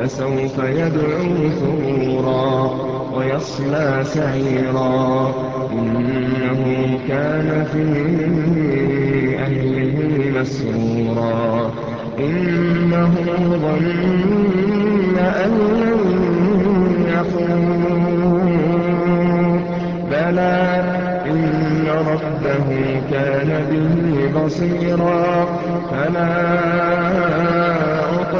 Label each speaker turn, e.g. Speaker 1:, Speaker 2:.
Speaker 1: فسوف يدعو ثبورا ويصلى سعيرا. إنه كان في أهله مسرورا. إنه ظن أن لن بلى إن ربه كان به بصيرا. فلا